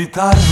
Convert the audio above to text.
evitar